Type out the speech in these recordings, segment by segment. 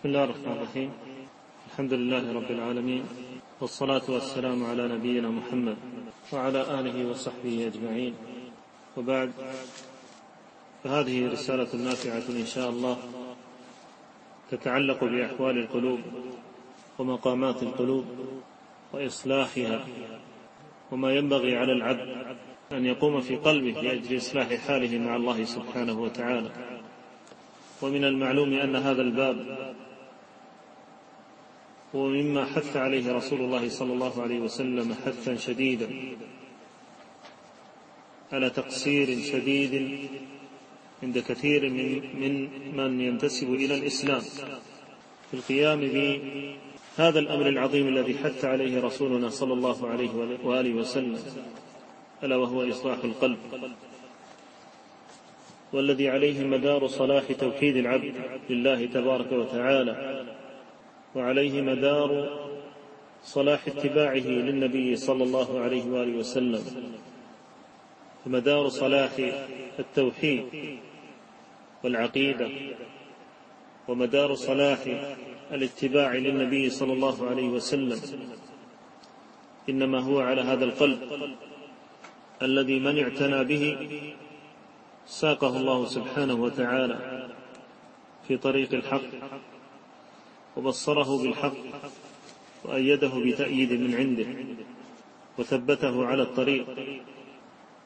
بسم الله الرحمن الرحيم. الحمد لله رب العالمين والصلاة والسلام على نبينا محمد وعلى آله وصحبه أجمعين. وبعد فهذه رسالة نافعة إن شاء الله تتعلق بأحوال القلوب ومقامات القلوب وإصلاحها وما ينبغي على العبد أن يقوم في قلبه لأجل إصلاح حاله مع الله سبحانه وتعالى. ومن المعلوم أن هذا الباب هو مما حث عليه رسول الله صلى الله عليه وسلم حثا شديدا. على تقصير شديد عند كثير من من من ينتسب إلى الإسلام في القيام بهذا الأمر العظيم الذي حث عليه رسولنا صلى الله عليه وآله وسلم ألا وهو إصلاح القلب والذي عليه مدار صلاح توحيد العبد لله تبارك وتعالى. وعليه مدار صلاح اتباعه للنبي صلى الله عليه وآله وسلم ومدار صلاح التوحيد والعقيدة ومدار صلاح الاتباع للنبي صلى الله عليه وسلم. إنما هو على هذا القلب الذي من اعتنى به ساقه الله سبحانه وتعالى في طريق الحق. وبصره بالحق وأيده بتأييد من عنده وثبته على الطريق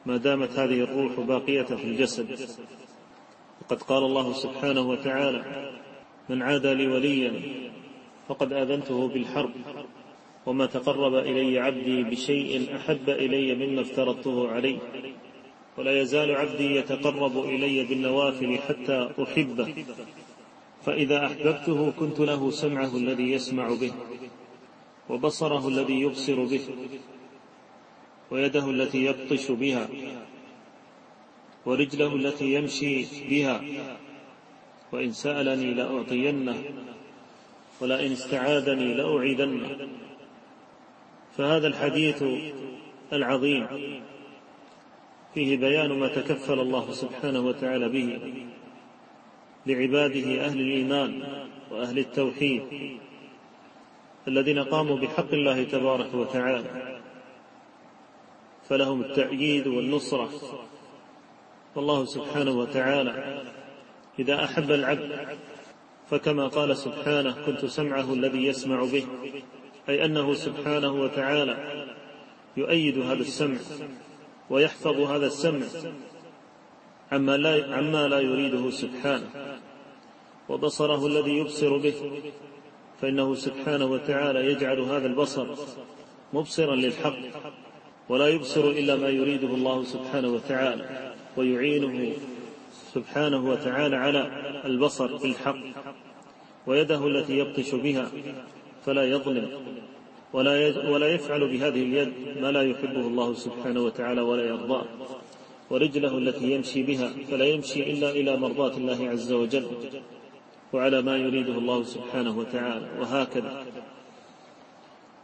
ما دامت هذه الروح باقية في الجسد. وقد قال الله سبحانه وتعالى من عادى لي وليا فقد آذنته بالحرب وما تقرب إلي عبدي بشيء أحب إلي مما افترضته عليه ولا يزال عبدي يتقرب إلي بالنوافل حتى أحبه فإذا أحببته كنت له سمعه الذي يسمع به وبصره الذي يبصر به ويده التي يبطش بها ورجله التي يمشي بها وإن سألني لأعطينه ولئن استعاذني لأعيدنه. فهذا الحديث العظيم فيه بيان ما تكفل الله سبحانه وتعالى به. لعباده أهل الإيمان وأهل التوحيد الذين قاموا بحق الله تبارك وتعالى. فلهم التأييد والنصرة. والله سبحانه وتعالى إذا أحب العبد فكما قال سبحانه كنت سمعه الذي يسمع به. أي أنه سبحانه وتعالى يؤيد هذا السمع ويحفظ هذا السمع. عما لا, عما لا يريده سبحانه وبصره الذي يبصر به فإنه سبحانه وتعالى يجعل هذا البصر مبصرا للحق ولا يبصر إلا ما يريده الله سبحانه وتعالى ويعينه سبحانه وتعالى على البصر بالحق ويده التي يبطش بها فلا يظلم ولا ولا يفعل بهذه اليد ما لا يحبه الله سبحانه وتعالى ولا يرضاه. ورجله التي يمشي بها فلا يمشي إلا إلى مرضاة الله عز وجل وعلى ما يريده الله سبحانه وتعالى وهكذا.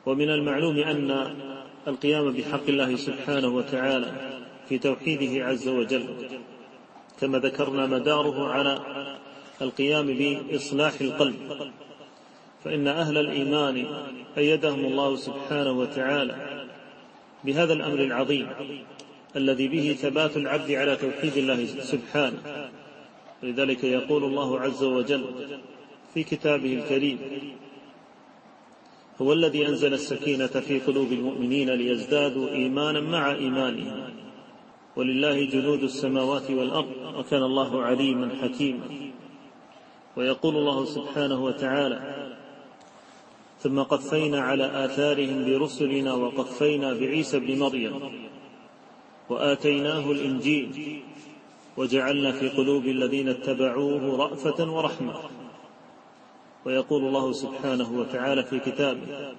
ومن المعلوم أن القيام بحق الله سبحانه وتعالى في توحيده عز وجل كما ذكرنا مداره على القيام بإصلاح القلب فإن أهل الإيمان أيدهم الله سبحانه وتعالى بهذا الأمر العظيم. الذي به ثبات العبد على توحيد الله سبحانه. ولذلك يقول الله عز وجل في كتابه الكريم هو الذي أنزل السكينة في قلوب المؤمنين ليزدادوا إيمانا مع إيمانهم ولله جنود السماوات والأرض وكان الله عليما حكيما. ويقول الله سبحانه وتعالى ثم قفينا على آثارهم برسلنا وقفينا بعيسى بن مريم وآتيناه الإنجيل وجعلنا في قلوب الذين اتبعوه رأفة ورحمة. ويقول الله سبحانه وتعالى في كتابه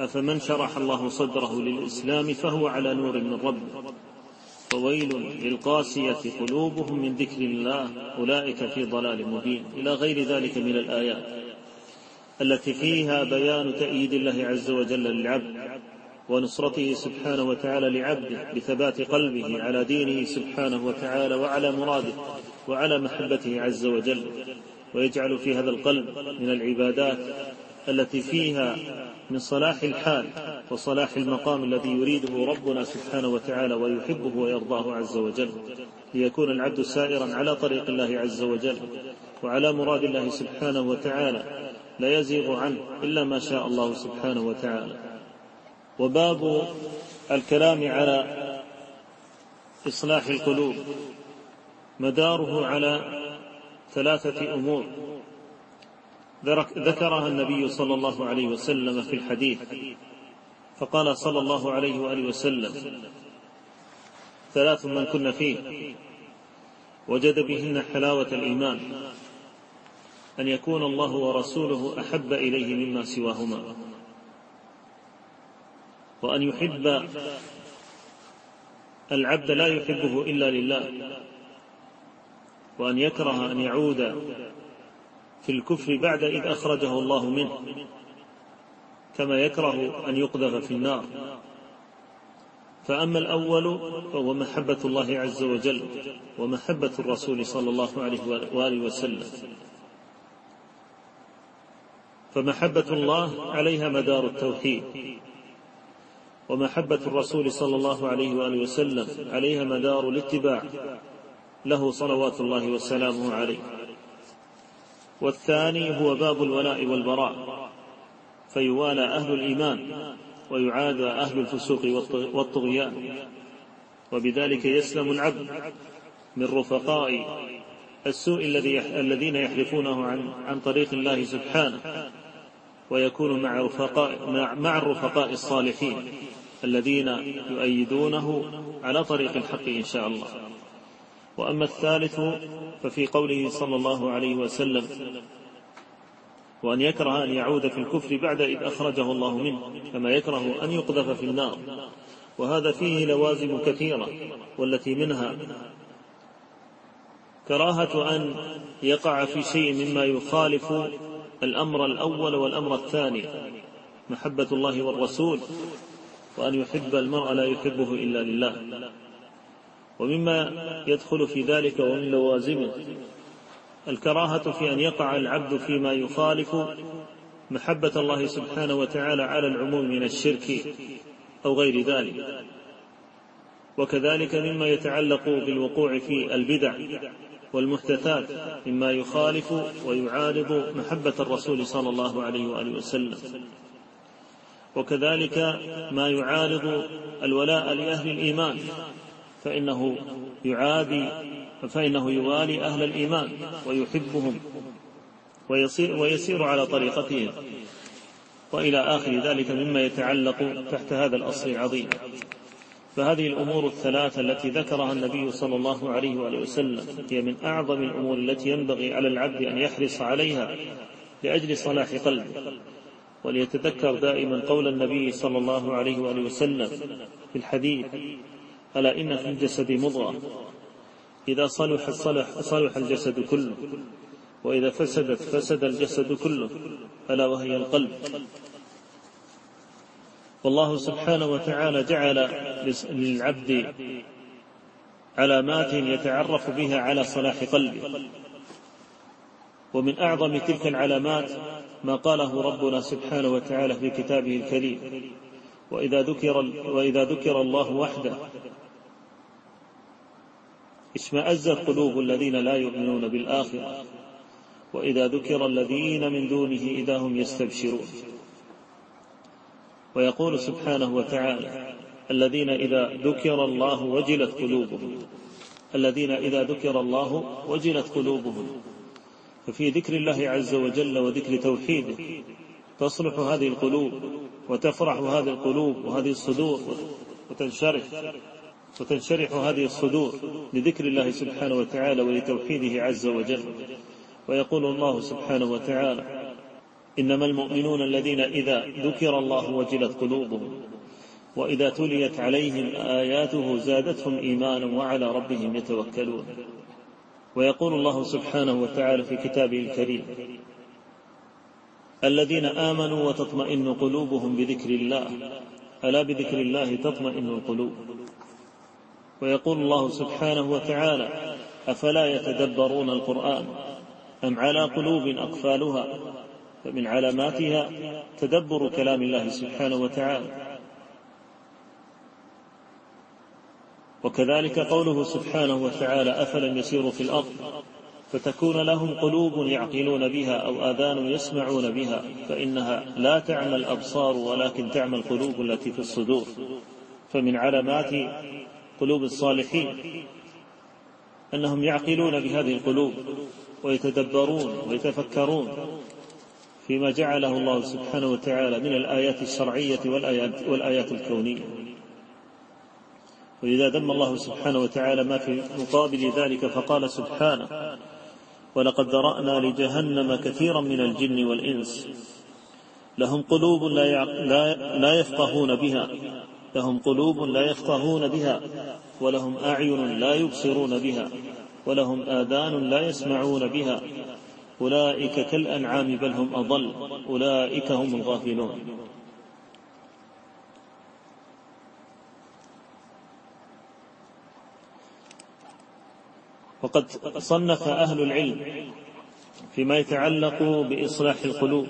أفمن شرح الله صدره للإسلام فهو على نور من ربه فويل للقاسية قلوبهم من ذكر الله أولئك في ضلال مبين. إلى غير ذلك من الآيات التي فيها بيان تأييد الله عز وجل للعبد. ونصرته سبحانه وتعالى لعبده بثبات قلبه على دينه سبحانه وتعالى وعلى مراده وعلى محبته عز وجل. ويجعل في هذا القلب من العبادات التي فيها من صلاح الحال وصلاح المقام الذي يريده ربنا سبحانه وتعالى ويحبه ويرضاه عز وجل. ليكون العبد سائرا على طريق الله عز وجل وعلى مراد الله سبحانه وتعالى لا يزيغ عنه إلا ما شاء الله سبحانه وتعالى. وباب الكلام على إصلاح القلوب. مداره على ثلاثة أمور. ذكرها النبي صلى الله عليه وسلم في الحديث. فقال صلى الله عليه وآله وسلم ثلاث من كن فيه. وجد بهن حلاوة الإيمان. أن يكون الله ورسوله أحب إليه مما سواهما. وأن يحب العبد لا يحبه إلا لله وأن يكره أن يعود في الكفر بعد إذ أخرجه الله منه كما يكره أن يقذف في النار. فأما الأول فهو محبة الله عز وجل ومحبة الرسول صلى الله عليه وآله وسلم. فمحبة الله عليها مدار التوحيد. ومحبة الرسول صلى الله عليه وآله وسلم عليها مدار الاتباع. له صلوات الله وسلامه عليه. والثاني هو باب الولاء والبراء. فيوالى أهل الإيمان ويعادى أهل الفسوق والطغيان. وبذلك يسلم العبد من رفقاء السوء الذي الذين يحرفونه عن عن طريق الله سبحانه. ويكون مع رفقاء مع الرفقاء الصالحين. الذين يؤيدونه على طريق الحق إن شاء الله. وأما الثالث ففي قوله صلى الله عليه وسلم وأن يكره أن يعود في الكفر بعد إذ أخرجه الله منه كما يكره أن يقذف في النار. وهذا فيه لوازم كثيرة والتي منها كراهة أن يقع في شيء مما يخالف الأمر الأول والأمر الثاني محبة الله والرسول. وأن يحب المرء لا يحبه إلا لله. ومما يدخل في ذلك ومن لوازمه الكراهة في أن يقع العبد فيما يخالف محبة الله سبحانه وتعالى على العموم من الشرك أو غير ذلك. وكذلك مما يتعلق بالوقوع في البدع والمحدثات مما يخالف ويعارض محبة الرسول صلى الله عليه وآله وسلم. وكذلك ما يعارض الولاء لأهل الإيمان فإنه يعادي فإنه يوالي أهل الإيمان ويحبهم ويصير, ويسير على طريقتهم. وإلى آخر ذلك مما يتعلق تحت هذا الأصل العظيم. فهذه الأمور الثلاثة التي ذكرها النبي صلى الله عليه وآله وسلم هي من أعظم الأمور التي ينبغي على العبد أن يحرص عليها لأجل صلاح قلبه. وليتذكر دائما قول النبي صلى الله عليه وآله وسلم في الحديث ألا إن في الجسد مضغة؟ إذا صلح صلح, صلح الجسد كله وإذا فسدت فسد الجسد كله ألا وهي القلب. والله سبحانه وتعالى جعل للعبد علامات يتعرف بها على صلاح قلبه. ومن أعظم تلك العلامات ما قاله ربنا سبحانه وتعالى في كتابه الكريم. وإذا ذكر, وإذا ذكر الله وحده اشمأزت قلوب الذين لا يؤمنون بالآخرة. وإذا ذكر الذين من دونه إذا هم يستبشرون. ويقول سبحانه وتعالى الذين إذا ذكر الله وجلت قلوبهم. الذين إذا ذكر الله وجلت قلوبهم. ففي ذكر الله عز وجل وذكر توحيده. تصلح هذه القلوب وتفرح هذه القلوب وهذه الصدور وتنشرح وتنشرح هذه الصدور لذكر الله سبحانه وتعالى ولتوحيده عز وجل. ويقول الله سبحانه وتعالى إنما المؤمنون الذين إذا ذكر الله وجلت قلوبهم وإذا تليت عليهم آياته زادتهم إيمانا وعلى ربهم يتوكلون. ويقول الله سبحانه وتعالى في كتابه الكريم الذين آمنوا وتطمئن قلوبهم بذكر الله ألا بذكر الله تطمئن القلوب؟ ويقول الله سبحانه وتعالى أفلا يتدبرون القرآن؟ أم على قلوب أقفالها؟ فمن علاماتها تدبر كلام الله سبحانه وتعالى. وكذلك قوله سبحانه وتعالى أفلم يسيروا في الأرض؟ فتكون لهم قلوب يعقلون بها أو آذان يسمعون بها فإنها لا تعمى الأبصار ولكن تعمى القلوب التي في الصدور. فمن علامات قلوب الصالحين أنهم يعقلون بهذه القلوب ويتدبرون ويتفكرون فيما جعله الله سبحانه وتعالى من الآيات الشرعية والآيات, والآيات الكونية. وإذا ذم الله سبحانه وتعالى ما في مقابل ذلك فقال سبحانه ولقد ذرأنا لجهنم كثيرا من الجن والإنس لهم قلوب لا, لا, لا يفقهون بها لهم قلوب لا يفقهون بها ولهم أعين لا يبصرون بها ولهم آذان لا يسمعون بها أولئك كالأنعام بل هم أضل أولئك هم الغافلون. وقد صنف أهل العلم فيما يتعلق بإصلاح القلوب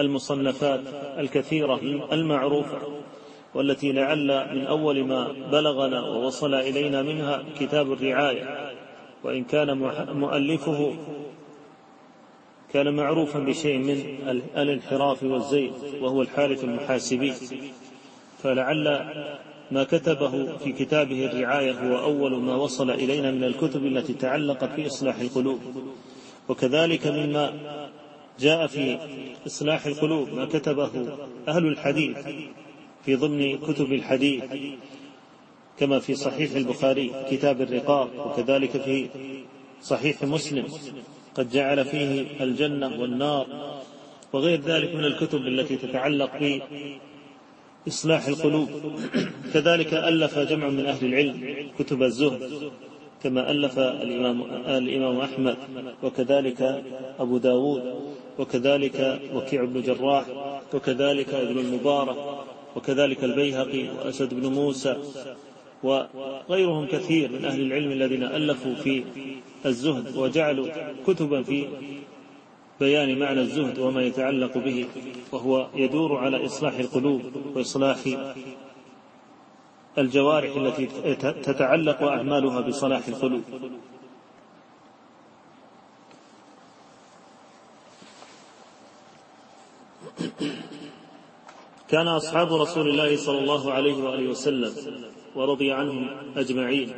المصنفات الكثيرة المعروفة والتي لعل من أول ما بلغنا ووصل إلينا منها كتاب الرعاية وإن كان مؤلفه كان معروفا بشيء من الانحراف والزيغ وهو الحارث المحاسبي فلعل ما كتبه في كتابه الرعاية هو أول ما وصل إلينا من الكتب التي تعلقت بإصلاح القلوب. وكذلك مما جاء في إصلاح القلوب ما كتبه أهل الحديث في ضمن كتب الحديث كما في صحيح البخاري كتاب الرقاق وكذلك في صحيح مسلم قد جعل فيه الجنة والنار وغير ذلك من الكتب التي تتعلق بإصلاح القلوب. كذلك ألف جمع من أهل العلم كتب الزهد كما ألف الإمام, الإمام أحمد وكذلك أبو داود وكذلك وكيع بن جراح وكذلك ابن المبارك وكذلك البيهقي وأسد بن موسى وغيرهم كثير من أهل العلم الذين ألفوا في الزهد وجعلوا كتبا في بيان معنى الزهد وما يتعلق به وهو يدور على إصلاح القلوب وإصلاح الجوارح التي تتعلق أعمالها بصلاح القلوب. كان أصحاب رسول الله صلى الله عليه وآله وسلم ورضي عنهم أجمعين.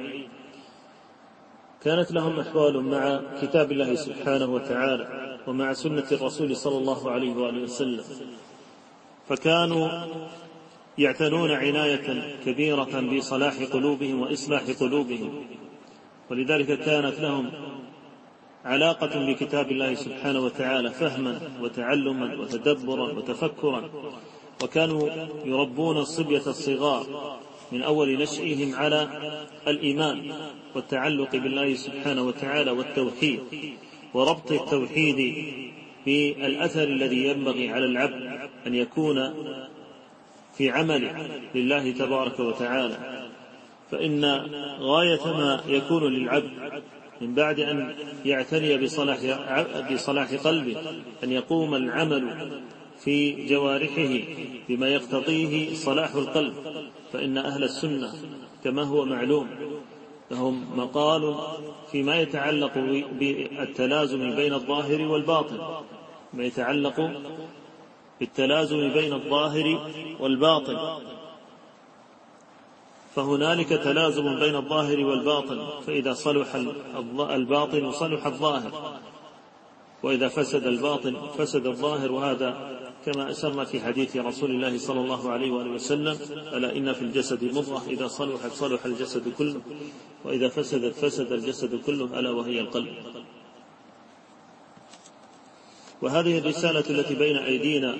كانت لهم أحوال مع كتاب الله سبحانه وتعالى. ومع سنة الرسول صلى الله عليه وآله وسلم. فكانوا يعتنون عناية كبيرة بصلاح قلوبهم وإصلاح قلوبهم. ولذلك كانت لهم علاقة بكتاب الله سبحانه وتعالى فهما وتعلما وتدبرا وتفكرا. وكانوا يربون الصبية الصغار من أول نشئهم على الإيمان والتعلق بالله سبحانه وتعالى والتوحيد. وربط التوحيد بالأثر الذي ينبغي على العبد أن يكون في عمله لله تبارك وتعالى. فإن غاية ما يكون للعبد من بعد أن يعتني بصلاح بصلاح قلبه أن يقوم العمل في جوارحه بما يقتضيه صلاح القلب فإن أهل السنة كما هو معلوم لهم مقال فيما يتعلق بالتلازم بين الظاهر والباطن ما يتعلق بالتلازم بين الظاهر والباطن. فهنالك تلازم بين الظاهر والباطن فإذا صلح الباطن صلح الظاهر وإذا فسد الباطن فسد الظاهر وهذا كما أسر في حديث رسول الله صلى الله عليه وآله وسلم ألا إن في الجسد مضغة إذا صلحت صلح الجسد كله وإذا فسدت فسد الجسد كله ألا وهي القلب. وهذه الرسالة التي بين أيدينا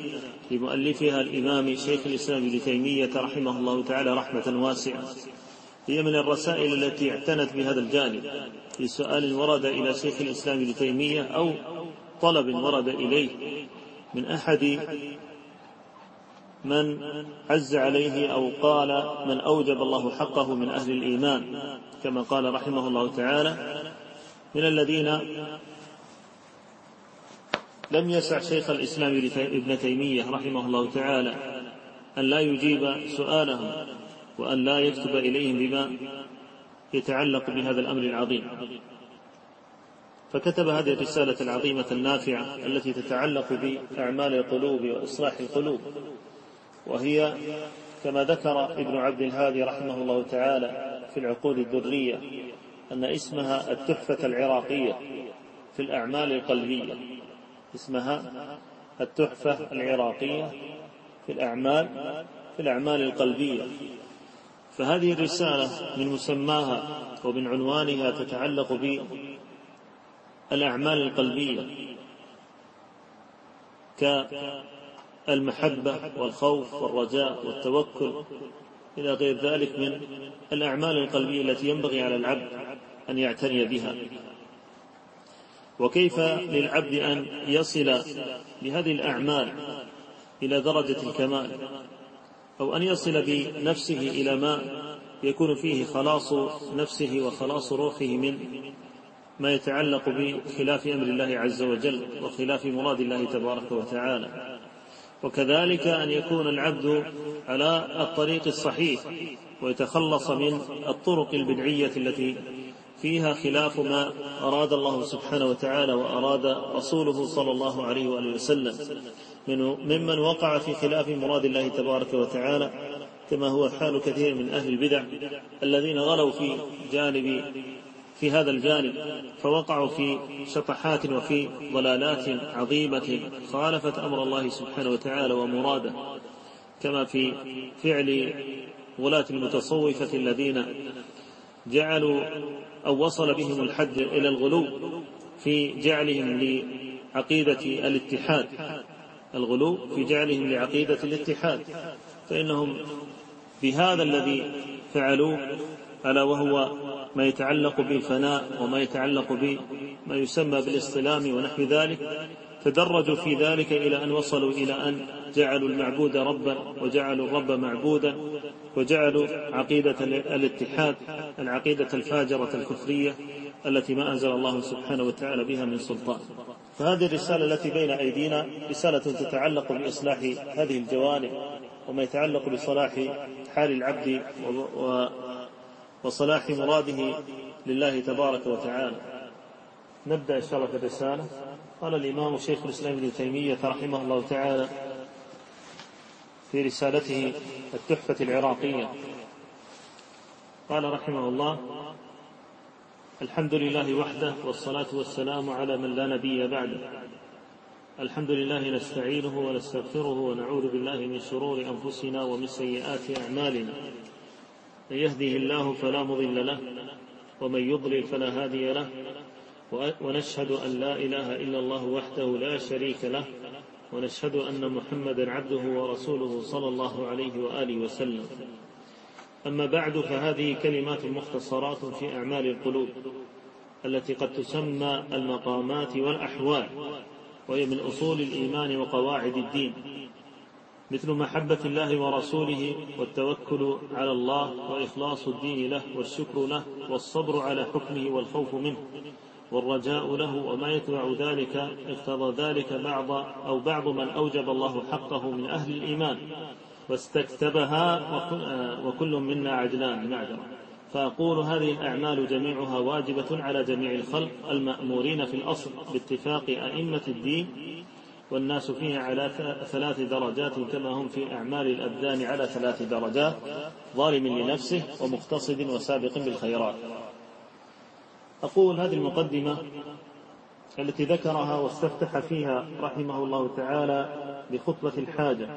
لمؤلفها الإمام شيخ الإسلام ابن تيمية رحمه الله تعالى رحمة واسعة هي من الرسائل التي اعتنت بهذا الجانب في سؤال ورد إلى شيخ الإسلام ابن تيمية أو طلب ورد إليه من أحد من عز عليه أو قال من أوجب الله حقه من أهل الإيمان كما قال رحمه الله تعالى من الذين لم يسع شيخ الإسلام ابن تيمية رحمه الله تعالى أن لا يجيب سؤالهم وأن لا يكتب إليهم بما يتعلق بهذا الأمر العظيم. فكتب هذه الرسالة العظيمة النافعة التي تتعلق بأعمال القلوب وإصلاح القلوب وهي كما ذكر ابن عبد الهادي رحمه الله تعالى في العقود الدرية أن اسمها التحفة العراقية في الأعمال القلبية اسمها التحفة العراقية في الأعمال في الأعمال القلبية. فهذه الرسالة من مسماها ومن عنوانها تتعلق بالأعمال القلبية كالمحبة والخوف والرجاء والتوكل إلى غير ذلك من الأعمال القلبية التي ينبغي على العبد أن يعتني بها. وكيف للعبد أن يصل بهذه الأعمال إلى درجة الكمال؟ أو أن يصل بنفسه إلى ما يكون فيه خلاص نفسه وخلاص روحه من ما يتعلق بخلاف أمر الله عز وجل وخلاف مراد الله تبارك وتعالى. وكذلك أن يكون العبد على الطريق الصحيح ويتخلص من الطرق البدعية التي فيها خلاف ما أراد الله سبحانه وتعالى وأراد رسوله صلى الله عليه وآله وسلم. ممن وقع في خلاف مراد الله تبارك وتعالى كما هو حال كثير من أهل البدع الذين غلوا في جانب في هذا الجانب فوقعوا في شطحات وفي ضلالات عظيمة خالفت أمر الله سبحانه وتعالى ومراده كما في فعل غلاة المتصوفة الذين جعلوا أو وصل بهم الحد إلى الغلو في جعلهم لعقيدة الاتحاد الغلو في جعلهم لعقيدة الاتحاد فإنهم بهذا الذي فعلوه ألا وهو ما يتعلق بالفناء وما يتعلق بما يسمى بالاصطلام ونحو ذلك تدرجوا في ذلك إلى أن وصلوا إلى أن جعلوا المعبود ربا وجعلوا الرب معبودا وجعلوا عقيدة الاتحاد العقيدة الفاجرة الكفرية التي ما أنزل الله سبحانه وتعالى بها من سلطان. فهذه الرسالة التي بين أيدينا رسالة تتعلق بإصلاح هذه الجوانب وما يتعلق بصلاح حال العبد وصلاح مراده لله تبارك وتعالى. نبدأ إن شاء الله في الرسالة قال الإمام شيخ الإسلام ابن تيمية رحمه الله تعالى في رسالته التحفة العراقية. قال رحمه الله الحمد لله وحده والصلاة والسلام على من لا نبي بعده. الحمد لله نستعينه ونستغفره ونعوذ بالله من شرور أنفسنا ومن سيئات أعمالنا. من يهده الله فلا مضل له ومن يضلل فلا هادي له ونشهد أن لا إله إلا الله وحده لا شريك له ونشهد أن محمدا عبده ورسوله صلى الله عليه وآله وسلم. أما بعد فهذه كلمات مختصرات في أعمال القلوب التي قد تسمى المقامات والأحوال وهي من أصول الإيمان وقواعد الدين. مثل محبة الله ورسوله والتوكل على الله وإخلاص الدين له والشكر له والصبر على حكمه والخوف منه والرجاء له وما يتبع ذلك اقتضى ذلك بعض أو بعض من أوجب الله حقه من أهل الإيمان واستكتبها وكل منا عجلان معذرة فأقول هذه الأعمال جميعها واجبة على جميع الخلق المأمورين في الأصل باتفاق أئمة الدين والناس فيها على ثلاث درجات كما هم في أعمال الأبدان على ثلاث درجات ظالم لنفسه ومقتصد وسابق بالخيرات. أقول هذه المقدمة التي ذكرها واستفتح فيها رحمه الله تعالى بخطبة الحاجة.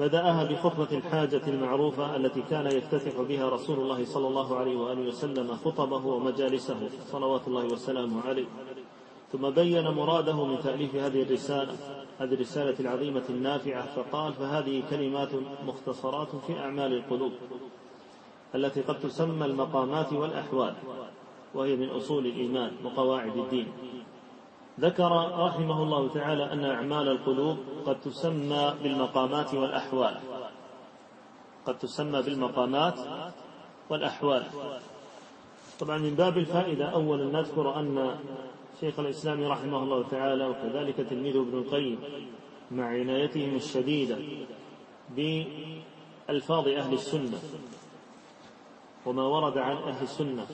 بدأها بخطبة الحاجة المعروفة التي كان يفتتح بها رسول الله صلى الله عليه وآله وسلم خطبه ومجالسه. صلوات الله وسلامه عليه. ثم بين مراده من تأليف هذه الرسالة هذه الرسالة العظيمة النافعة فقال فهذه كلمات مختصرات في أعمال القلوب التي قد تسمى المقامات والأحوال وهي من أصول الإيمان وقواعد الدين. ذكر رحمه الله تعالى أن أعمال القلوب قد تسمى بالمقامات والأحوال قد تسمى بالمقامات والأحوال. طبعا من باب الفائدة أولا نذكر أن شيخ الإسلام رحمه الله تعالى وكذلك تلميذه ابن القيم مع عنايتهم الشديدة بألفاظ أهل السنة وما ورد عن أهل السنة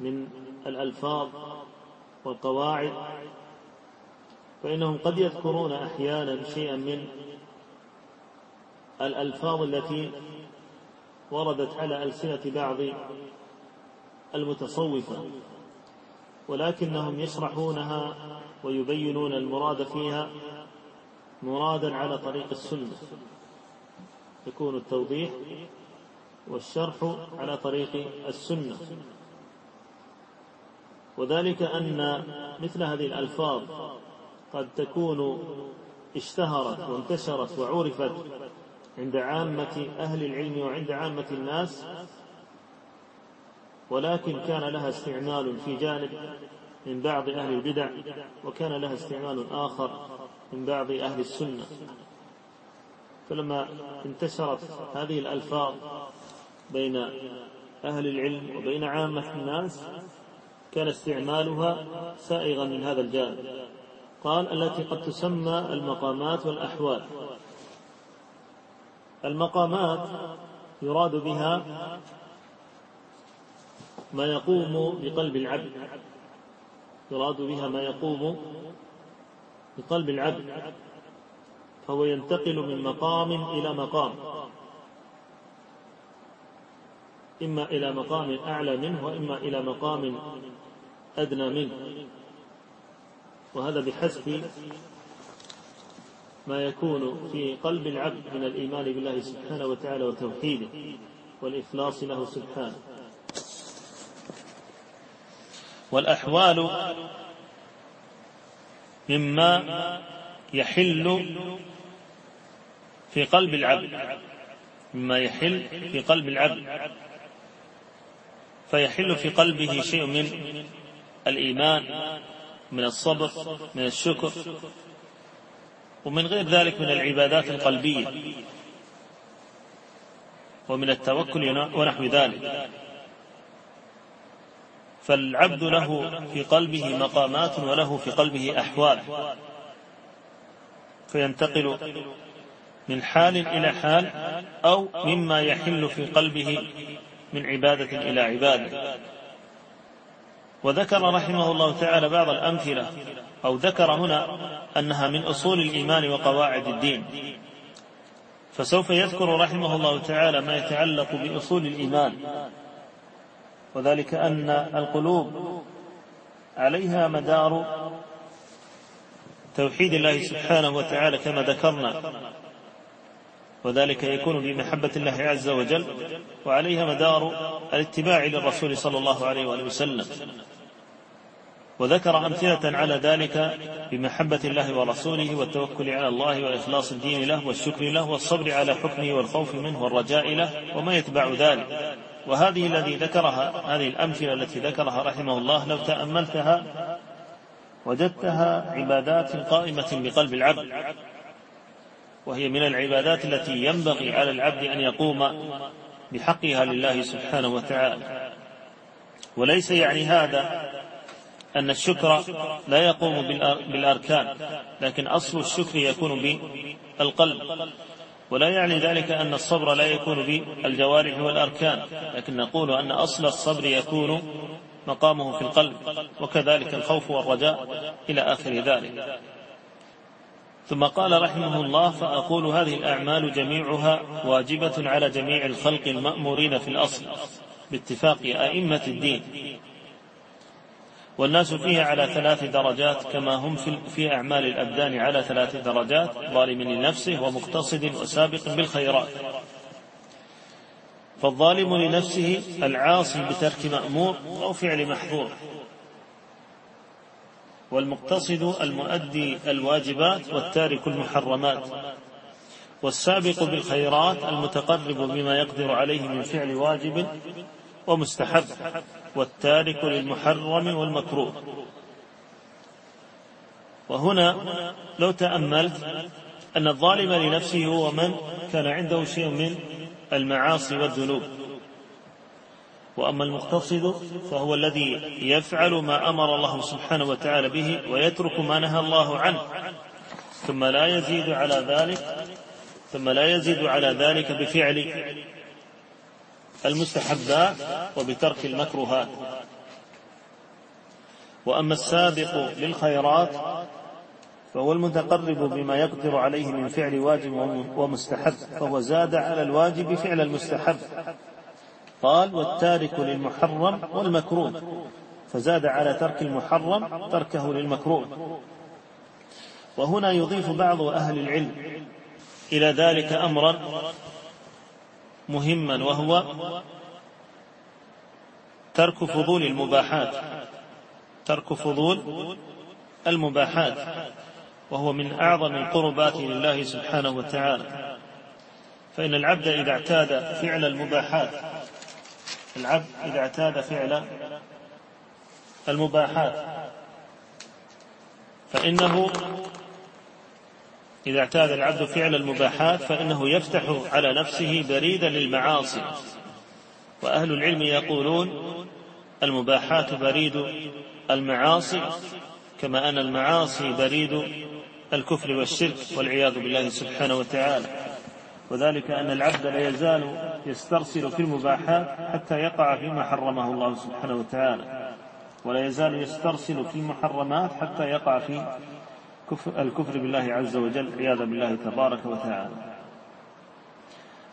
من الألفاظ والقواعد فإنهم قد يذكرون أحيانا شيئا من الألفاظ التي وردت على ألسنة بعض المتصوفة. ولكنهم يشرحونها ويبينون المراد فيها مرادا على طريق السنة. يكون التوضيح والشرح على طريق السنة. وذلك أن مثل هذه الألفاظ قد تكون اشتهرت وانتشرت وعرفت عند عامة أهل العلم وعند عامة الناس ولكن كان لها استعمال في جانب من بعض أهل البدع وكان لها استعمال آخر من بعض أهل السنة. فلما انتشرت هذه الألفاظ بين أهل العلم وبين عامة الناس كان استعمالها سائغا من هذا الجانب. قال التي قد تسمى المقامات والأحوال. المقامات يراد بها ما يقوم بقلب العبد. يراد بها ما يقوم بقلب العبد. فهو ينتقل من مقام إلى مقام. إما إلى مقام أعلى منه وإما إلى مقام أدنى منه. وهذا بحسب ما يكون في قلب العبد من الإيمان بالله سبحانه وتعالى وتوحيده والإخلاص له سبحانه. والأحوال مما يحل في قلب العبد مما يحل في قلب العبد. فيحل في قلبه شيء من الإيمان من الصبر من الشكر ومن غير ذلك من العبادات القلبية ومن التوكل ونحو ذلك. فالعبد له في قلبه مقامات وله في قلبه أحوال. فينتقل من حال إلى حال أو مما يحل في قلبه من عبادة إلى عبادة. وذكر رحمه الله تعالى بعض الأمثلة أو ذكر هنا أنها من أصول الإيمان وقواعد الدين. فسوف يذكر رحمه الله تعالى ما يتعلق بأصول الإيمان. وذلك أن القلوب عليها مدار توحيد الله سبحانه وتعالى كما ذكرنا. وذلك يكون بمحبة الله عز وجل وعليها مدار الاتباع للرسول صلى الله عليه وآله وسلم. وذكر أمثلة على ذلك بمحبة الله ورسوله والتوكل على الله وإخلاص الدين له والشكر له والصبر على حكمه والخوف منه والرجاء له وما يتبع ذلك. وهذه الذي ذكرها هذه الأمثلة التي ذكرها رحمه الله لو تأملتها وجدتها عبادات قائمة بقلب العبد. وهي من العبادات التي ينبغي على العبد أن يقوم بحقها لله سبحانه وتعالى. وليس يعني هذا أن الشكر لا يقوم بالأركان لكن أصل الشكر يكون بالقلب. ولا يعني ذلك أن الصبر لا يكون بالجوارح والأركان لكن نقول أن أصل الصبر يكون مقامه في القلب وكذلك الخوف والرجاء إلى آخر ذلك. ثم قال رحمه الله فأقول هذه الأعمال جميعها واجبة على جميع الخلق المأمورين في الأصل باتفاق أئمة الدين. والناس فيها على ثلاث درجات كما هم في أعمال الأبدان على ثلاث درجات ظالم لنفسه ومقتصد وسابق بالخيرات. فالظالم لنفسه العاصي بترك مأمور أو فعل محظور. والمقتصد المؤدي الواجبات والتارك المحرمات. والسابق بالخيرات المتقرب بما يقدر عليه من فعل واجب ومستحب والتارك للمحرم والمكروه. وهنا لو تأملت أن الظالم لنفسه هو من كان عنده شيء من المعاصي والذنوب. وأما المقتصد فهو الذي يفعل ما أمر الله سبحانه وتعالى به ويترك ما نهى الله عنه. ثم لا يزيد على ذلك ثم لا يزيد على ذلك بفعل المستحبات وبترك المكروهات وأما السابق للخيرات فهو المتقرب بما يقدر عليه من فعل واجب ومستحب فهو زاد على الواجب فعل المستحب. قال والتارك للمحرم والمكروه فزاد على ترك المحرم تركه للمكروه. وهنا يضيف بعض أهل العلم إلى ذلك أمرا مهما وهو ترك فضول المباحات ترك فضول المباحات وهو من أعظم القربات لله سبحانه وتعالى. فإن العبد إذا اعتاد فعل المباحات العبد إذا اعتاد فعل المباحات فإنه إذا اعتاد العبد فعل المباحات فإنه يفتح على نفسه بريدا للمعاصي. وأهل العلم يقولون المباحات بريد المعاصي كما أن المعاصي بريد الكفر والشرك والعياذ بالله سبحانه وتعالى. وذلك أن العبد لا يزال يسترسل في المباحات حتى يقع فيما حرمه الله سبحانه وتعالى. ولا يزال يسترسل في المحرمات حتى يقع في الكفر بالله عز وجل عياذا بالله تبارك وتعالى.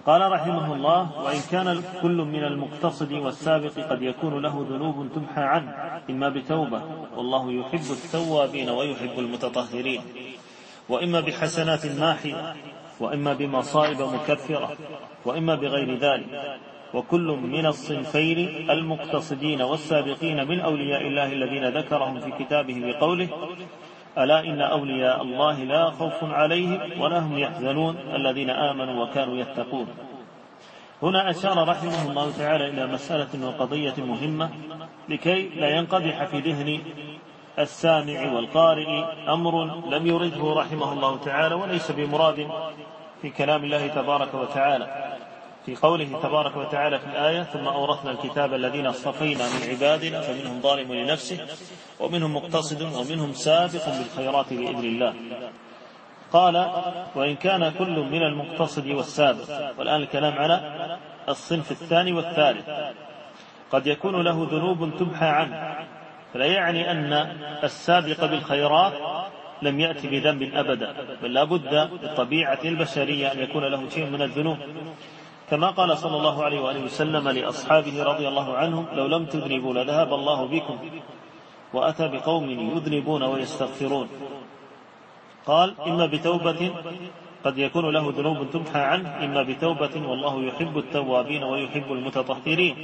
قال رحمه الله وإن كان كل من المقتصد والسابق قد يكون له ذنوب تمحى عنه إما بتوبة والله يحب التوابين ويحب المتطهرين. وإما بحسنات ماحية وإما بمصائب مكفرة وإما بغير ذلك. وكل من الصنفين المقتصدين والسابقين من أولياء الله الذين ذكرهم في كتابه بقوله ألا إن أولياء الله لا خوف عليهم ولا هم يحزنون الذين آمنوا وكانوا يتقون. هنا أشار رحمه الله تعالى إلى مسألة وقضية مهمة لكي لا ينقدح في ذهن السامع والقارئ أمر لم يرده رحمه الله تعالى وليس بمراد في كلام الله تبارك وتعالى. في قوله تبارك وتعالى في الآية ثم أورثنا الكتاب الذين اصطفينا من عبادنا فمنهم ظالم لنفسه ومنهم مقتصد ومنهم سابق بالخيرات بإذن الله. قال وإن كان كل من المقتصد والسابق. والآن الكلام على الصنف الثاني والثالث. قد يكون له ذنوب تمحى عنه. فلا يعني أن السابق بالخيرات لم يأتي بذنب أبدا. بل لا بد بالطبيعة البشرية أن يكون له شيء من الذنوب. كما قال صلى الله عليه وآله وسلم لأصحابه رضي الله عنهم لو لم تذنبوا لذهب الله بكم وأتى بقوم يذنبون ويستغفرون. قال إما بتوبة قد يكون له ذنوب تمحى عنه إما بتوبة والله يحب التوابين ويحب المتطهرين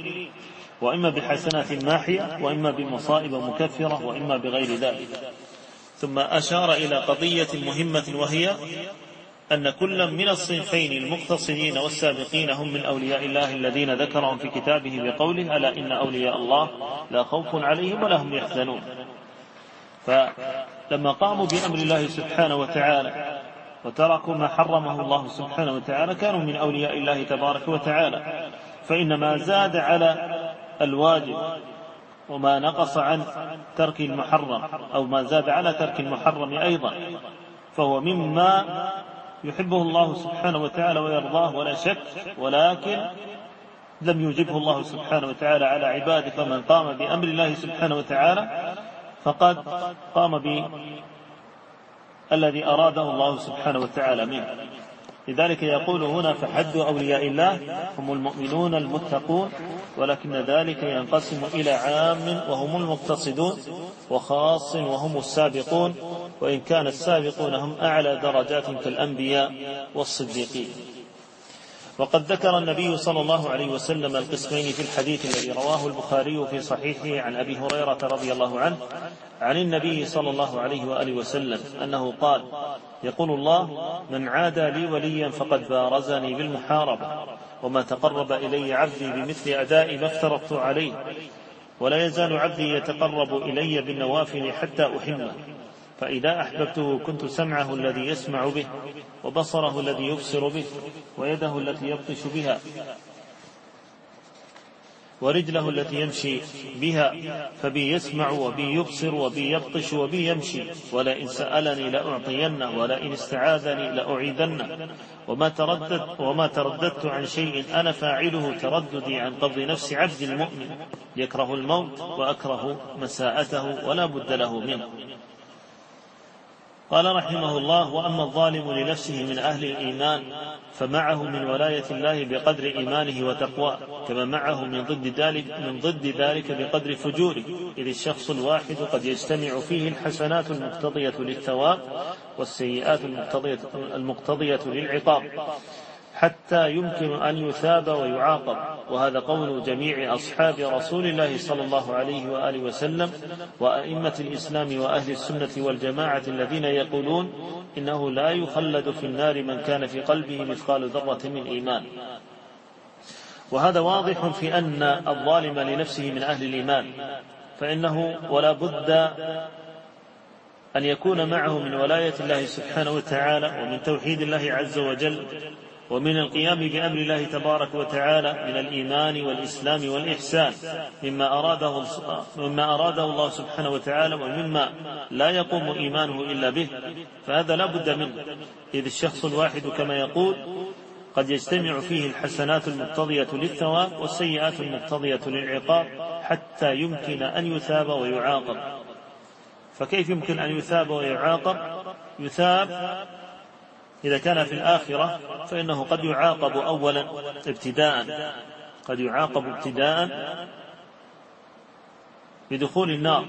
وإما بحسنات ماحية وإما بمصائب مكفرة وإما بغير ذلك. ثم أشار إلى قضية مهمة وهي أن كل من الصنفين المقتصدين والسابقين هم من أولياء الله الذين ذكرهم في كتابه بقوله ألا إن أولياء الله لا خوف عليهم ولا هم يحزنون. فلما قاموا بأمر الله سبحانه وتعالى وتركوا ما حرمه الله سبحانه وتعالى كانوا من أولياء الله تبارك وتعالى. فإن ما زاد على الواجب وما نقص عن ترك المحرم أو ما زاد على ترك المحرم أيضا فهو مما يحبه الله سبحانه وتعالى ويرضاه ولا شك ولكن لم يجبه الله سبحانه وتعالى على عباده فمن قام بأمر الله سبحانه وتعالى فقد قام بالذي أراده الله سبحانه وتعالى منه. لذلك يقول هنا فحد أولياء الله هم المؤمنون المتقون ولكن ذلك ينقسم إلى عام وهم المقتصدون وخاص وهم السابقون وإن كان السابقون هم أعلى درجات كالأنبياء والصديقين. وقد ذكر النبي صلى الله عليه وسلم القسمين في الحديث الذي رواه البخاري في صحيحه عن أبي هريرة رضي الله عنه عن النبي صلى الله عليه وآله وسلم أنه قال يقول الله من عادى لي وليا فقد بارزني بالمحاربة وما تقرب إلي عبدي بمثل اداء ما افترضت عليه ولا يزال عبدي يتقرب إلي بالنوافل حتى احبه فإذا أحببته كنت سمعه الذي يسمع به وبصره الذي يبصر به ويده التي يبطش بها ورجله التي يمشي بها فبي يسمع وبي يبصر وبي يبطش وبي يمشي ولئن سألني لأعطينه ولئن استعاذني لأعيذنه وما ترددت وما ترددت عن شيء أنا فاعله ترددي عن قبض نفس عبد المؤمن. يكره الموت وأكره مساءته ولا بد له منه. قال رحمه الله وأما الظالم لنفسه من أهل الإيمان فمعه من ولاية الله بقدر إيمانه وتقواه كما معه من ضد ذلك من ضد ذلك بقدر فجوره إذ الشخص الواحد قد يجتمع فيه الحسنات المقتضية للثواب والسيئات المقتضيه المقتضية للعقاب. حتى يمكن أن يثاب ويعاقب. وهذا قول جميع أصحاب رسول الله صلى الله عليه وآله وسلم وأئمة الإسلام وأهل السنة والجماعة الذين يقولون إنه لا يخلد في النار من كان في قلبه مثقال ذرة من إيمان. وهذا واضح في أن الظالم لنفسه من أهل الإيمان. فإنه ولا بد أن يكون معه من ولاية الله سبحانه وتعالى ومن توحيد الله عز وجل ومن القيام بأمر الله تبارك وتعالى من الإيمان والإسلام والإحسان مما أراده مما أراده الله سبحانه وتعالى ومما لا يقوم إيمانه إلا به فهذا لا بد منه. إذ الشخص الواحد كما يقول قد يجتمع فيه الحسنات المقتضية للثواب والسيئات المقتضية للعقاب حتى يمكن أن يثاب ويعاقب. فكيف يمكن أن يثاب ويعاقب؟ يثاب إذا كان في الآخرة فإنه قد يعاقب أولا ابتداء. قد يعاقب ابتداء بدخول النار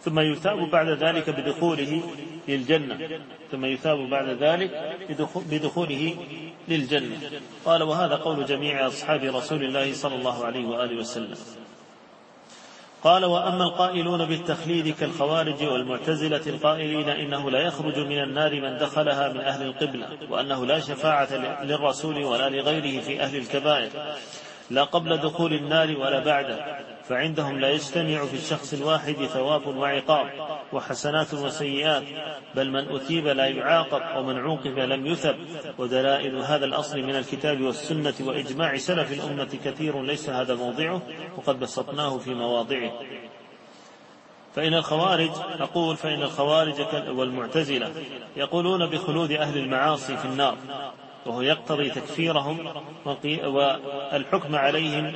ثم يثاب بعد ذلك بدخوله للجنة ثم يثاب بعد ذلك بدخوله للجنة. قال وهذا قول جميع أصحاب رسول الله صلى الله عليه وآله وسلم. قال وأما القائلون بالتخليد كالخوارج والمعتزلة القائلين إنه لا يخرج من النار من دخلها من أهل القبلة وأنه لا شفاعة للرسول ولا لغيره في أهل الكبائر لا قبل دخول النار ولا بعده. فعندهم لا يجتمع في الشخص الواحد ثواب وعقاب وحسنات وسيئات بل من أثيب لا يعاقب ومن عوقب لم يثب. ودلائل هذا الأصل من الكتاب والسنة وإجماع سلف الأمة كثير ليس هذا موضعه وقد بسطناه في مواضعه. فإن الخوارج أقول فإن الخوارج والمعتزلة يقولون بخلود أهل المعاصي في النار. وهو يقتضي تكفيرهم والحكم عليهم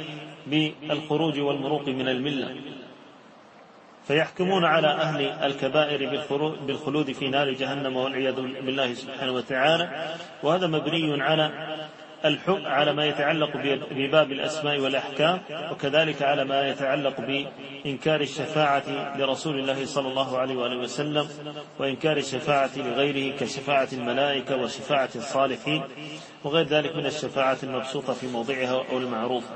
بالخروج والمروق من الملة. فيحكمون على أهل الكبائر بالخلود في نار جهنم والعياذ بالله سبحانه وتعالى. وهذا مبني على الحكم على ما يتعلق بباب الأسماء والأحكام وكذلك على ما يتعلق بإنكار الشفاعة لرسول الله صلى الله عليه وآله وسلم وإنكار الشفاعة لغيره كشفاعة الملائكة وشفاعة الصالحين وغير ذلك من الشفاعة المبسوطة في موضعها أو المعروفة.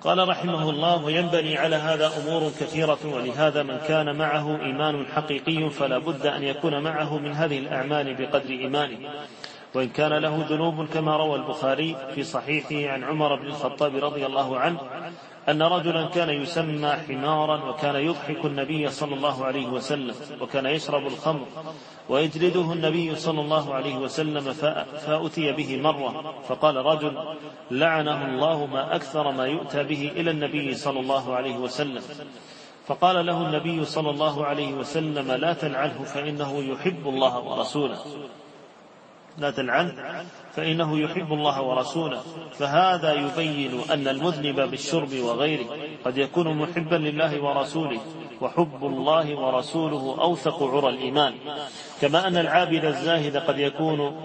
قال رحمه الله وينبني على هذا أمور كثيرة ولهذا من كان معه إيمان حقيقي فلا بد أن يكون معه من هذه الأعمال بقدر إيمانه. وإن كان له ذنوب كما روى البخاري في صحيحه عن عمر بن الخطاب رضي الله عنه أن رجلا كان يسمى حمارا وكان يضحك النبي صلى الله عليه وسلم وكان يشرب الخمر ويجلده النبي صلى الله عليه وسلم فأتي به مرة فقال رجل لعنه الله ما أكثر ما يؤتى به إلى النبي صلى الله عليه وسلم فقال له النبي صلى الله عليه وسلم لا تلعنه فإنه يحب الله ورسوله لا تلعنه فإنه يحب الله ورسوله. فهذا يبين أن المذنب بالشرب وغيره قد يكون محبا لله ورسوله وحب الله ورسوله أوثق عرى الإيمان. كما أن العابد الزاهد قد يكون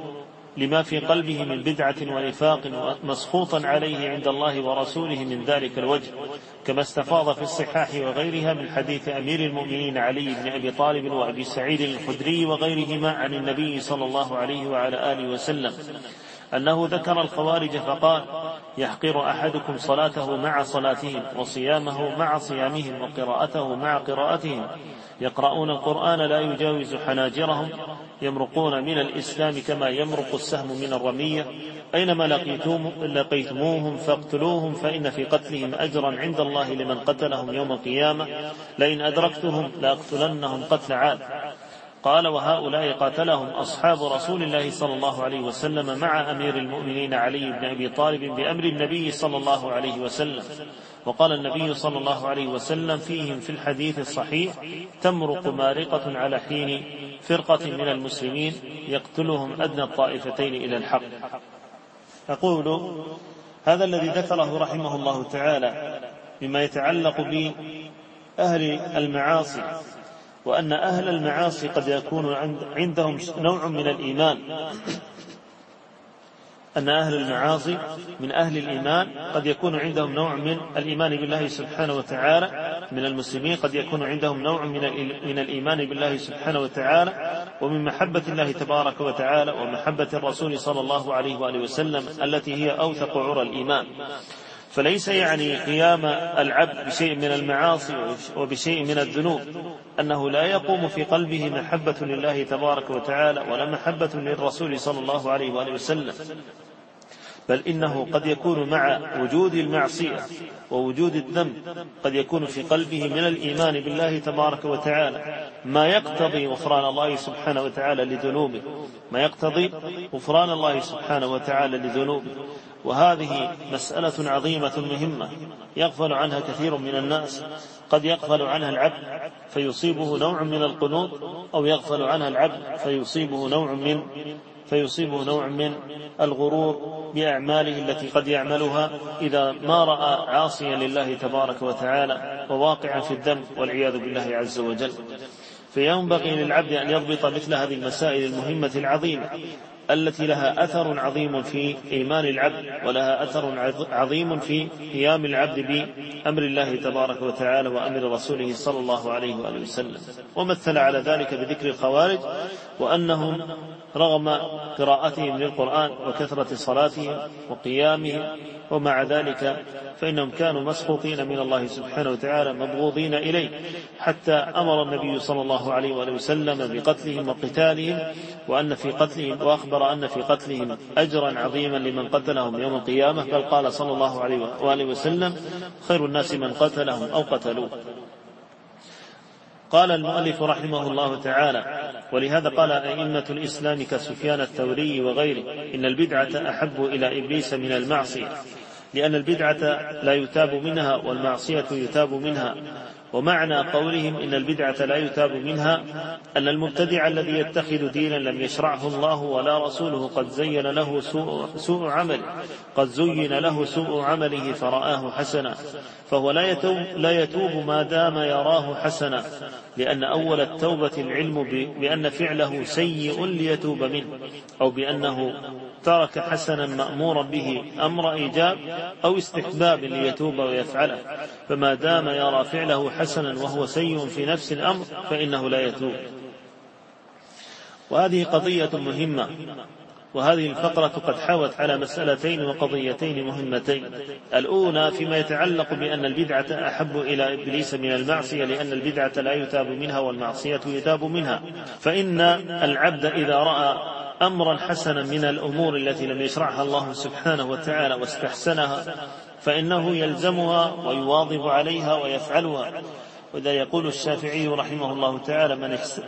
لما في قلبه من بدعة ونفاق مسخوطا عليه عند الله ورسوله من ذلك الوجه كما استفاض في الصحاح وغيرها من حديث أمير المؤمنين علي بن أبي طالب وأبي سعيد الخدري وغيرهما عن النبي صلى الله عليه وعلى آله وسلم. أنه ذكر الخوارج فقال يحقر أحدكم صلاته مع صلاتهم وصيامه مع صيامهم وقراءته مع قراءتهم. يقرؤون القرآن لا يجاوز حناجرهم يمرقون من الإسلام كما يمرق السهم من الرمية. أينما لقيتم لقيتموهم فاقتلوهم فإن في قتلهم أجرا عند الله لمن قتلهم يوم القيامة. لئن أدركتهم لأقتلنهم قتل عاد. قال وهؤلاء قاتلهم أصحاب رسول الله صلى الله عليه وسلم مع أمير المؤمنين علي بن أبي طالب بأمر النبي صلى الله عليه وسلم. وقال النبي صلى الله عليه وسلم فيهم في الحديث الصحيح تمرق مارقة على حين فرقة من المسلمين يقتلهم أدنى الطائفتين إلى الحق. أقول هذا الذي ذكره رحمه الله تعالى مما يتعلق بأهل المعاصي وأن أهل المعاصي قد يكون عندهم نوع من الإيمان. أن أهل المعاصي من أهل الإيمان قد يكون عندهم نوع من الإيمان بالله سبحانه وتعالى. من المسلمين قد يكون عندهم نوع من الإيمان بالله سبحانه وتعالى. ومن محبة الله تبارك وتعالى ومحبة الرسول صلى الله عليه وآله وسلم التي هي أوثق عرى الإيمان. فليس يعني قيام العبد بشيء من المعاصي وبشيء من الذنوب أنه لا يقوم في قلبه محبة لله تبارك وتعالى ولا محبة للرسول صلى الله عليه وآله وسلم بل إنه قد يكون مع وجود المعصية ووجود الذنب قد يكون في قلبه من الإيمان بالله تبارك وتعالى. ما يقتضي غفران الله سبحانه وتعالى لذنوبه ما يقتضي غفران الله سبحانه وتعالى لذنوبه. وهذه مسألة عظيمة مهمة يغفل عنها كثير من الناس. قد يغفل عنها العبد فيصيبه نوع من القنوط أو يغفل عنها العبد فيصيبه نوع من فيصيبه نوع من الغرور بأعماله التي قد يعملها إذا ما رأى عاصيا لله تبارك وتعالى وواقعا في الذنب والعياذ بالله عز وجل. فينبغي للعبد أن يضبط مثل هذه المسائل المهمة العظيمة. التي لها أثر عظيم في إيمان العبد ولها أثر عظيم في قيام العبد بأمر الله تبارك وتعالى وأمر رسوله صلى الله عليه وآله وسلم. ومثل على ذلك بذكر الخوارج وأنهم رغم قراءتهم للقرآن وكثرة صلاتهم وقيامهم ومع ذلك فإنهم كانوا مسخوطين من الله سبحانه وتعالى مبغوضين إليه. حتى أمر النبي صلى الله عليه وآله وسلم بقتلهم وقتالهم وأن في قتلهم وأخبر أن في قتلهم أجرا عظيما لمن قتلهم يوم القيامة. بل قال صلى الله عليه وآله وسلم خير الناس من قتلهم أو قتلوه. قال المؤلف رحمه الله تعالى ولهذا قال أئمة الإسلام كسفيان الثوري وغيره إن البدعة أحب إلى إبليس من المعصية. لأن البدعة لا يتاب منها والمعصية يتاب منها. ومعنى قولهم إن البدعة لا يتاب منها أن المبتدع الذي يتخذ دينا لم يشرعه الله ولا رسوله قد زين له سوء, سوء عمله قد زين له سوء عمله فرآه حسنا فهو لا يتوب, لا يتوب ما دام يراه حسنا لأن أول التوبة العلم بأن فعله سيء ليتوب منه أو بأنه ترك حسنا مأمورا به أمر إيجاب أو استحباب ليتوب ويفعله فما دام يرى فعله حسنا وهو سيء في نفس الأمر فإنه لا يتوب. وهذه قضية مهمة. وهذه الفقرة قد حوت على مسألتين وقضيتين مهمتين. الأولى فيما يتعلق بأن البدعة أحب إلى إبليس من المعصية لأن البدعة لا يتاب منها والمعصية يتاب منها. فإن العبد إذا رأى أمرا حسنا من الأمور التي لم يشرعها الله سبحانه وتعالى واستحسنها فإنه يلزمها ويواظب عليها ويفعلها. وإذا يقول الشافعي رحمه الله تعالى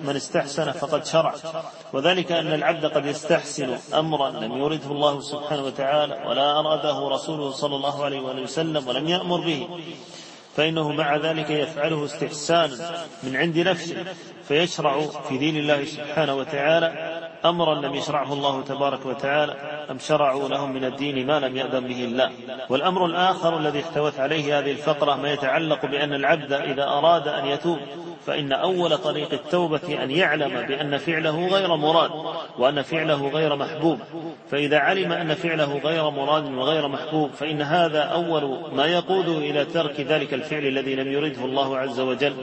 من استحسن فقد شرع وذلك أن العبد قد يستحسن أمرا لم يرده الله سبحانه وتعالى ولا أراده رسوله صلى الله عليه وآله وسلم ولم يأمر به. فإنه مع ذلك يفعله استحسانا من عند نفسه. فيشرع في دين الله سبحانه وتعالى أمرا لم يشرعه الله تبارك وتعالى أم شرعوا لهم من الدين ما لم يأذن به الله. والأمر الآخر الذي احتوت عليه هذه الفقرة ما يتعلق بأن العبد إذا أراد أن يتوب فإن أول طريق التوبة أن يعلم بأن فعله غير مراد وأن فعله غير محبوب. فإذا علم أن فعله غير مراد وغير محبوب فإن هذا أول ما يقود إلى ترك ذلك الفعل الذي لم يرده الله عز وجل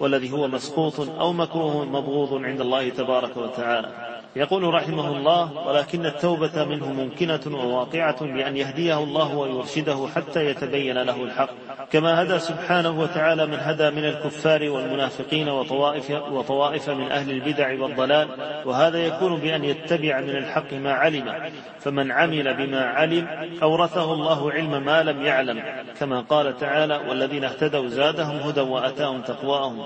والذي هو مسقوط أو مكروه. مبغوض عند الله تبارك وتعالى. يقول رحمه الله ولكن التوبة منه ممكنة وواقعة بأن يهديه الله ويرشده حتى يتبين له الحق. كما هدى سبحانه وتعالى من هدى من الكفار والمنافقين وطوائف, وطوائف من أهل البدع والضلال وهذا يكون بأن يتبع من الحق ما علم. فمن عمل بما علم أورثه الله علم ما لم يعلم. كما قال تعالى والذين اهتدوا زادهم هدى وأتاهم تقواهم.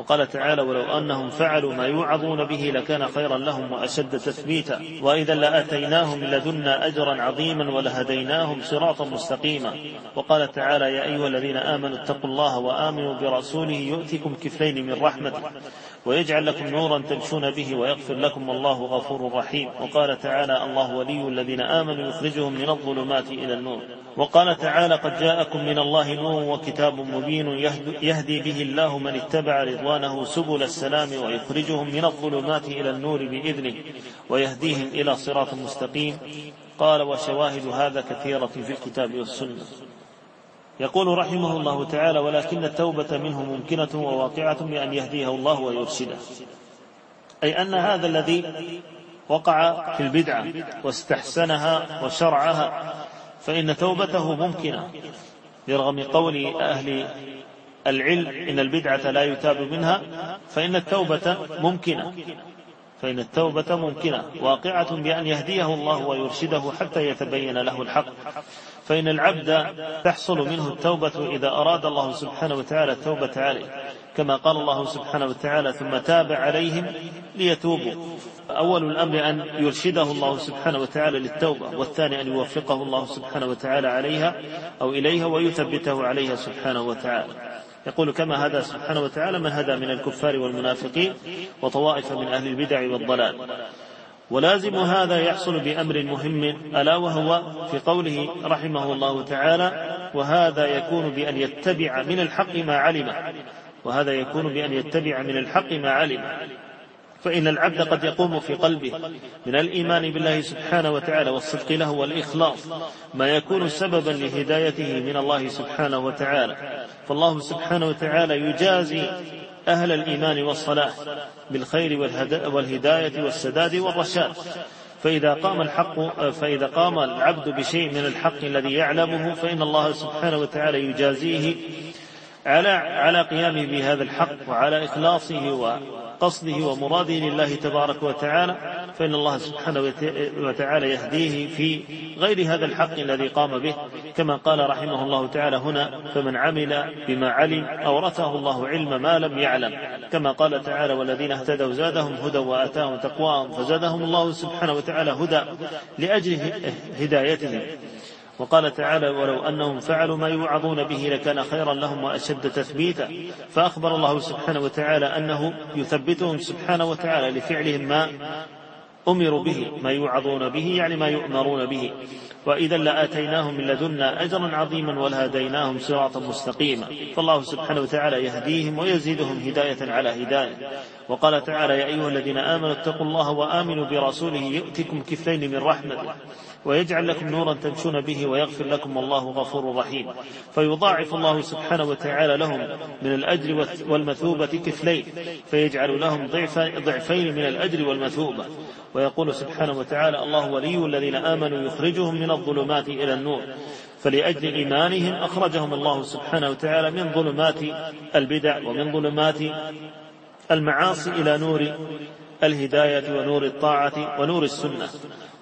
وقال تعالى ولو أنهم فعلوا ما يوعظون به لكان خيرا لهم وأشد تثبيتا. وإذا لآتيناهم لدنا أجرا عظيما ولهديناهم صراطا مستقيما. وقال تعالى يا أيها الذين آمنوا اتقوا الله وآمنوا برسوله يؤتكم كفلين من رحمته. ويجعل لكم نورا تمشون به ويغفر لكم والله غفور رحيم. وقال تعالى الله ولي الذين آمنوا يخرجهم من الظلمات إلى النور. وقال تعالى قد جاءكم من الله نور وكتاب مبين يهدي به الله من اتبع رضوانه سبل السلام ويخرجهم من الظلمات إلى النور بإذنه ويهديهم إلى صراط مستقيم. قال وشواهد هذا كثيرة في الكتاب والسنة. يقول رحمه الله تعالى ولكن التوبة منه ممكنة وواقعة بأن يهديه الله ويرشده. أي أن هذا الذي وقع في البدعة واستحسنها وشرعها فإن توبته ممكنة برغم قول أهل العلم إن البدعة لا يتاب منها فإن التوبة ممكنة. فإن التوبة ممكنة واقعة بأن يهديه الله ويرشده حتى يتبين له الحق. فإن العبد تحصل منه التوبة إذا أراد الله سبحانه وتعالى التوبة عليه. كما قال الله سبحانه وتعالى ثم تاب عليهم ليتوبوا. أول الأمر أن يرشده الله سبحانه وتعالى للتوبة والثاني أن يوفقه الله سبحانه وتعالى عليها أو إليها ويثبته عليها سبحانه وتعالى. يقول كما هدى سبحانه وتعالى من هدى من الكفار والمنافقين وطوائف من أهل البدع والضلال؟ ولازم هذا يحصل بأمر مهم ألا وهو في قوله رحمه الله تعالى وهذا يكون بأن يتبع من الحق ما علم وهذا يكون بأن يتبع من الحق ما علم. فإن العبد قد يقوم في قلبه من الإيمان بالله سبحانه وتعالى والصدق له والإخلاص ما يكون سببا لهدايته من الله سبحانه وتعالى. فالله سبحانه وتعالى يجازي أهل الإيمان والصلاح بالخير والهداية والسداد والرشاد. فإذا قام الحق فإذا قام العبد بشيء من الحق الذي يعلمه فإن الله سبحانه وتعالى يجازيه على على قيامه بهذا الحق وعلى إخلاصه قصده ومراده لله تبارك وتعالى فإن الله سبحانه وتعالى يهديه في غير هذا الحق الذي قام به. كما قال رحمه الله تعالى هنا فمن عمل بما علم أورثه الله علم ما لم يعلم. كما قال تعالى والذين اهتدوا زادهم هدى وآتاهم تقواهم فزادهم الله سبحانه وتعالى هدى لأجل هدايتهم. وقال تعالى ولو أنهم فعلوا ما يوعظون به لكان خيرا لهم وأشد تثبيتا. فأخبر الله سبحانه وتعالى أنه يثبتهم سبحانه وتعالى لفعلهم ما أمروا به ما يوعظون به يعني ما يؤمرون به. وإذا لآتيناهم من لدنا أجرا عظيما ولهديناهم صراطا مستقيما. فالله سبحانه وتعالى يهديهم ويزيدهم هداية على هداية. وقال تعالى يا أيها الذين آمنوا اتقوا الله وآمنوا برسوله يؤتكم كفلين من رحمته. ويجعل لكم نورا تمشون به ويغفر لكم والله غفور رحيم. فيضاعف الله سبحانه وتعالى لهم من الأجر والمثوبة كفلين. فيجعل لهم ضعف ضعفين من الأجر والمثوبة. ويقول سبحانه وتعالى الله ولي الذين آمنوا يخرجهم من الظلمات إلى النور. فلأجل إيمانهم أخرجهم الله سبحانه وتعالى من ظلمات البدع ومن ظلمات المعاصي إلى نور الهداية ونور الطاعة ونور السنة.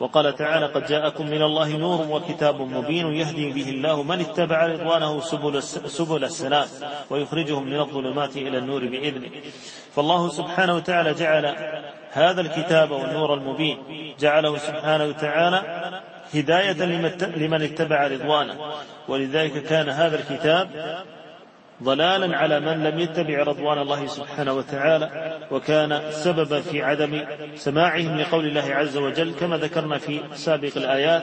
وقال تعالى قد جاءكم من الله نور وكتاب مبين يهدي به الله من اتبع رضوانه سبل, سبل السلام ويخرجهم من الظلمات إلى النور بإذنه. فالله سبحانه وتعالى جعل هذا الكتاب والنور المبين جعله سبحانه وتعالى هداية لمن اتبع رضوانه. ولذلك كان هذا الكتاب ضلالا على من لم يتبع رضوان الله سبحانه وتعالى وكان سببا في عدم سماعهم لقول الله عز وجل كما ذكرنا في سابق الآيات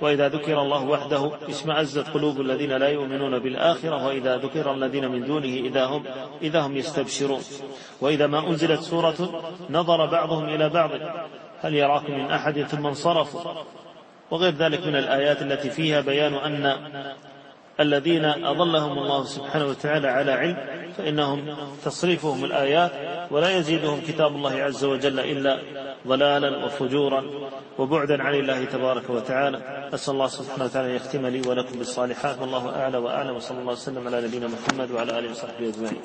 وإذا ذكر الله وحده اشمأزت قلوب الذين لا يؤمنون بالآخرة وإذا ذكر الذين من دونه إذا هم إذا هم يستبشرون. وإذا ما أنزلت سورة نظر بعضهم إلى بعض هل يراكم من أحد؟ ثم انصرفوا. وغير ذلك من الآيات التي فيها بيان أن الذين أضلهم الله سبحانه وتعالى على علم فإنهم تصريفهم الآيات ولا يزيدهم كتاب الله عز وجل إلا ضلالا وفجورا وبعدا عن الله تبارك وتعالى. أسأل الله سبحانه وتعالى أن يختم لي ولكم بالصالحات. والله أعلى وأعلم. وصلى الله وسلم على نبينا محمد وعلى آله وصحبه أجمعين.